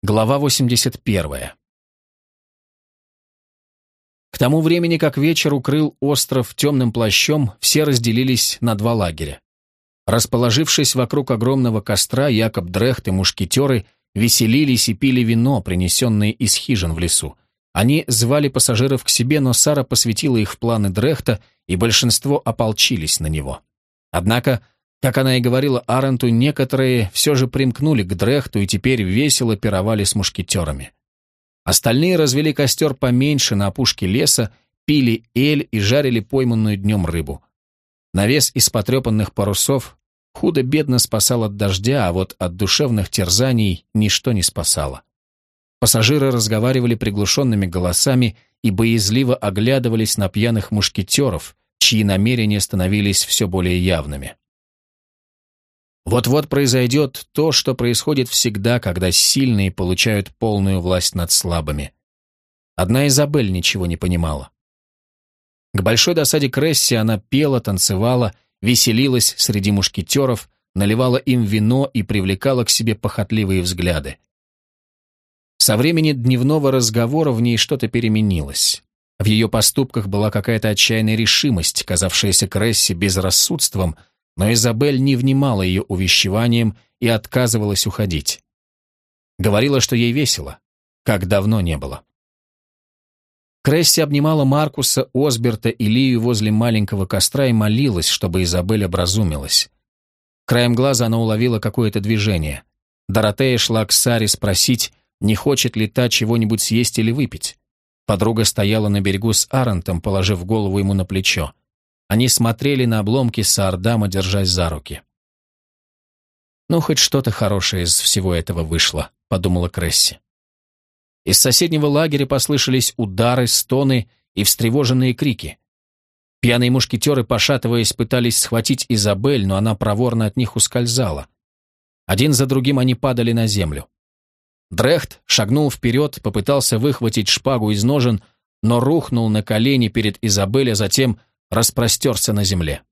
Глава 81. К тому времени, как вечер укрыл остров темным плащом, все разделились на два лагеря. Расположившись вокруг огромного костра, Якоб Дрехт и мушкетеры веселились и пили вино, принесенное из хижин в лесу. Они звали пассажиров к себе, но Сара посвятила их в планы Дрехта, и большинство ополчились на него. Однако как она и говорила Аренту, некоторые все же примкнули к Дрехту и теперь весело пировали с мушкетерами. Остальные развели костер поменьше на опушке леса, пили эль и жарили пойманную днем рыбу. Навес из потрепанных парусов худо-бедно спасал от дождя, а вот от душевных терзаний ничто не спасало. Пассажиры разговаривали приглушенными голосами и боязливо оглядывались на пьяных мушкетеров, чьи намерения становились все более явными. Вот-вот произойдет то, что происходит всегда, когда сильные получают полную власть над слабыми. Одна Изабель ничего не понимала. К большой досаде Кресси она пела, танцевала, веселилась среди мушкетеров, наливала им вино и привлекала к себе похотливые взгляды. Со времени дневного разговора в ней что-то переменилось. В ее поступках была какая-то отчаянная решимость, казавшаяся Кресси безрассудством, но Изабель не внимала ее увещеваниям и отказывалась уходить. Говорила, что ей весело, как давно не было. Кресси обнимала Маркуса, Осберта и Лию возле маленького костра и молилась, чтобы Изабель образумилась. Краем глаза она уловила какое-то движение. Доротея шла к Саре спросить, не хочет ли та чего-нибудь съесть или выпить. Подруга стояла на берегу с Арентом, положив голову ему на плечо. Они смотрели на обломки Саардама, держась за руки. «Ну, хоть что-то хорошее из всего этого вышло», — подумала Кресси. Из соседнего лагеря послышались удары, стоны и встревоженные крики. Пьяные мушкетеры, пошатываясь, пытались схватить Изабель, но она проворно от них ускользала. Один за другим они падали на землю. Дрехт шагнул вперед, попытался выхватить шпагу из ножен, но рухнул на колени перед Изабель, а затем распростерся на земле.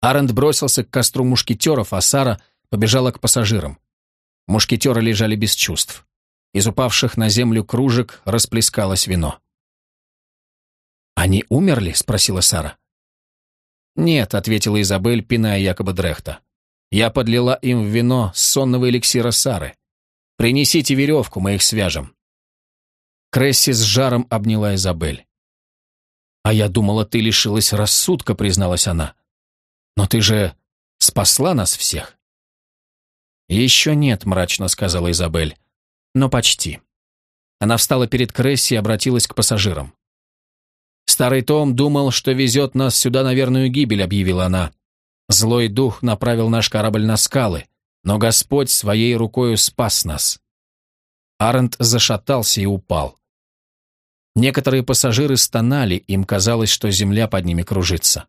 Арент бросился к костру мушкетеров, а Сара побежала к пассажирам. Мушкетеры лежали без чувств. Из упавших на землю кружек расплескалось вино. «Они умерли?» — спросила Сара. «Нет», — ответила Изабель, пиная якобы Дрехта. «Я подлила им в вино сонного эликсира Сары. Принесите веревку, мы их свяжем». Кресси с жаром обняла Изабель. «А я думала, ты лишилась рассудка», — призналась она. «Но ты же спасла нас всех». «Еще нет», — мрачно сказала Изабель. «Но почти». Она встала перед Кресси и обратилась к пассажирам. «Старый Том думал, что везет нас сюда на верную гибель», — объявила она. «Злой дух направил наш корабль на скалы, но Господь своей рукою спас нас». Арент зашатался и упал. Некоторые пассажиры стонали, им казалось, что земля под ними кружится.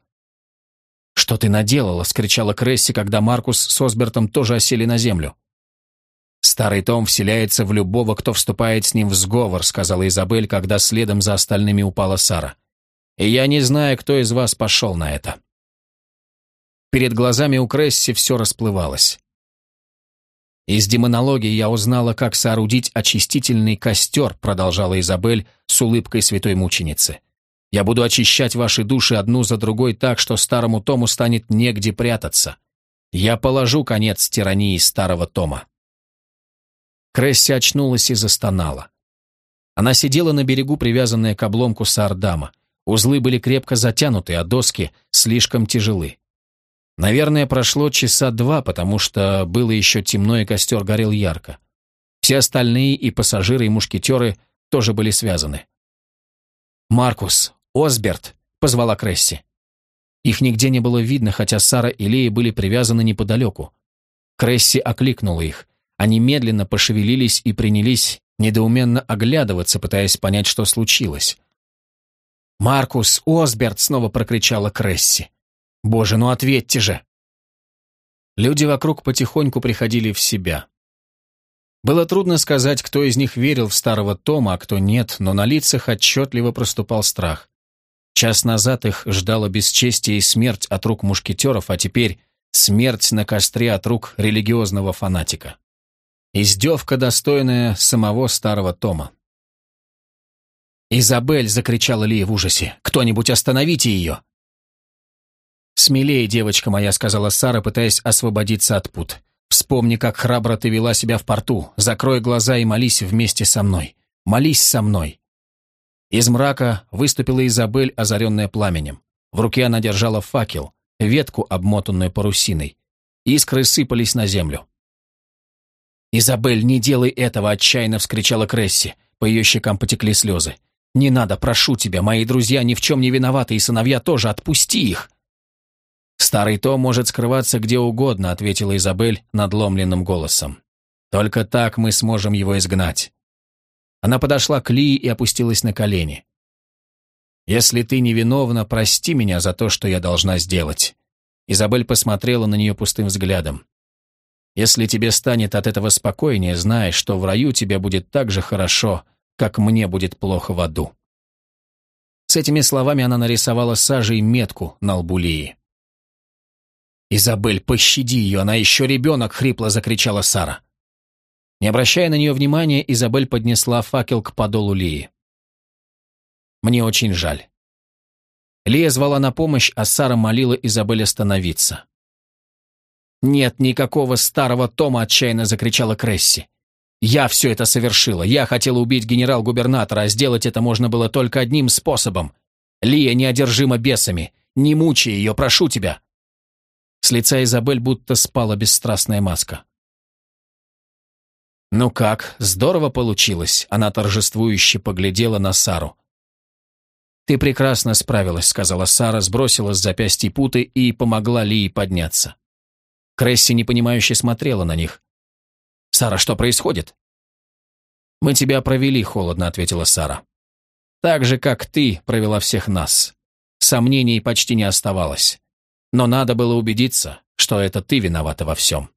«Что ты наделала?» — скричала Кресси, когда Маркус с Осбертом тоже осели на землю. «Старый Том вселяется в любого, кто вступает с ним в сговор», — сказала Изабель, когда следом за остальными упала Сара. «И я не знаю, кто из вас пошел на это». Перед глазами у Кресси все расплывалось. «Из демонологии я узнала, как соорудить очистительный костер», продолжала Изабель с улыбкой святой мученицы. «Я буду очищать ваши души одну за другой так, что старому Тому станет негде прятаться. Я положу конец тирании старого Тома». Кресси очнулась и застонала. Она сидела на берегу, привязанная к обломку Саардама. Узлы были крепко затянуты, а доски слишком тяжелы. Наверное, прошло часа два, потому что было еще темно и костер горел ярко. Все остальные и пассажиры, и мушкетеры тоже были связаны. «Маркус! Осберт!» — позвала Кресси. Их нигде не было видно, хотя Сара и Лея были привязаны неподалеку. Кресси окликнула их. Они медленно пошевелились и принялись недоуменно оглядываться, пытаясь понять, что случилось. «Маркус! Осберт!» — снова прокричала Кресси. Боже, ну ответьте же!» Люди вокруг потихоньку приходили в себя. Было трудно сказать, кто из них верил в старого Тома, а кто нет, но на лицах отчетливо проступал страх. Час назад их ждало бесчестие и смерть от рук мушкетеров, а теперь смерть на костре от рук религиозного фанатика. Издевка, достойная самого старого Тома. «Изабель!» — закричала Лия в ужасе. «Кто-нибудь остановите ее!» «Смелее, девочка моя», — сказала Сара, пытаясь освободиться от пут. «Вспомни, как храбро ты вела себя в порту. Закрой глаза и молись вместе со мной. Молись со мной». Из мрака выступила Изабель, озаренная пламенем. В руке она держала факел, ветку, обмотанную парусиной. Искры сыпались на землю. «Изабель, не делай этого!» — отчаянно вскричала Кресси. По ее щекам потекли слезы. «Не надо, прошу тебя, мои друзья ни в чем не виноваты, и сыновья тоже, отпусти их!» «Старый Том может скрываться где угодно», — ответила Изабель надломленным голосом. «Только так мы сможем его изгнать». Она подошла к Лии и опустилась на колени. «Если ты невиновна, прости меня за то, что я должна сделать». Изабель посмотрела на нее пустым взглядом. «Если тебе станет от этого спокойнее, знай, что в раю тебе будет так же хорошо, как мне будет плохо в аду». С этими словами она нарисовала сажей метку на лбу Лии. «Изабель, пощади ее, она еще ребенок!» — хрипло закричала Сара. Не обращая на нее внимания, Изабель поднесла факел к подолу Лии. «Мне очень жаль». Лия звала на помощь, а Сара молила Изабель остановиться. «Нет никакого старого Тома!» — отчаянно закричала Кресси. «Я все это совершила. Я хотела убить генерал-губернатора, а сделать это можно было только одним способом. Лия неодержима бесами. Не мучай ее, прошу тебя!» С лица Изабель будто спала бесстрастная маска. «Ну как, здорово получилось», — она торжествующе поглядела на Сару. «Ты прекрасно справилась», — сказала Сара, сбросила с запястья путы и помогла Лии подняться. Кресси непонимающе смотрела на них. «Сара, что происходит?» «Мы тебя провели», — холодно ответила Сара. «Так же, как ты провела всех нас. Сомнений почти не оставалось но надо было убедиться, что это ты виновата во всем.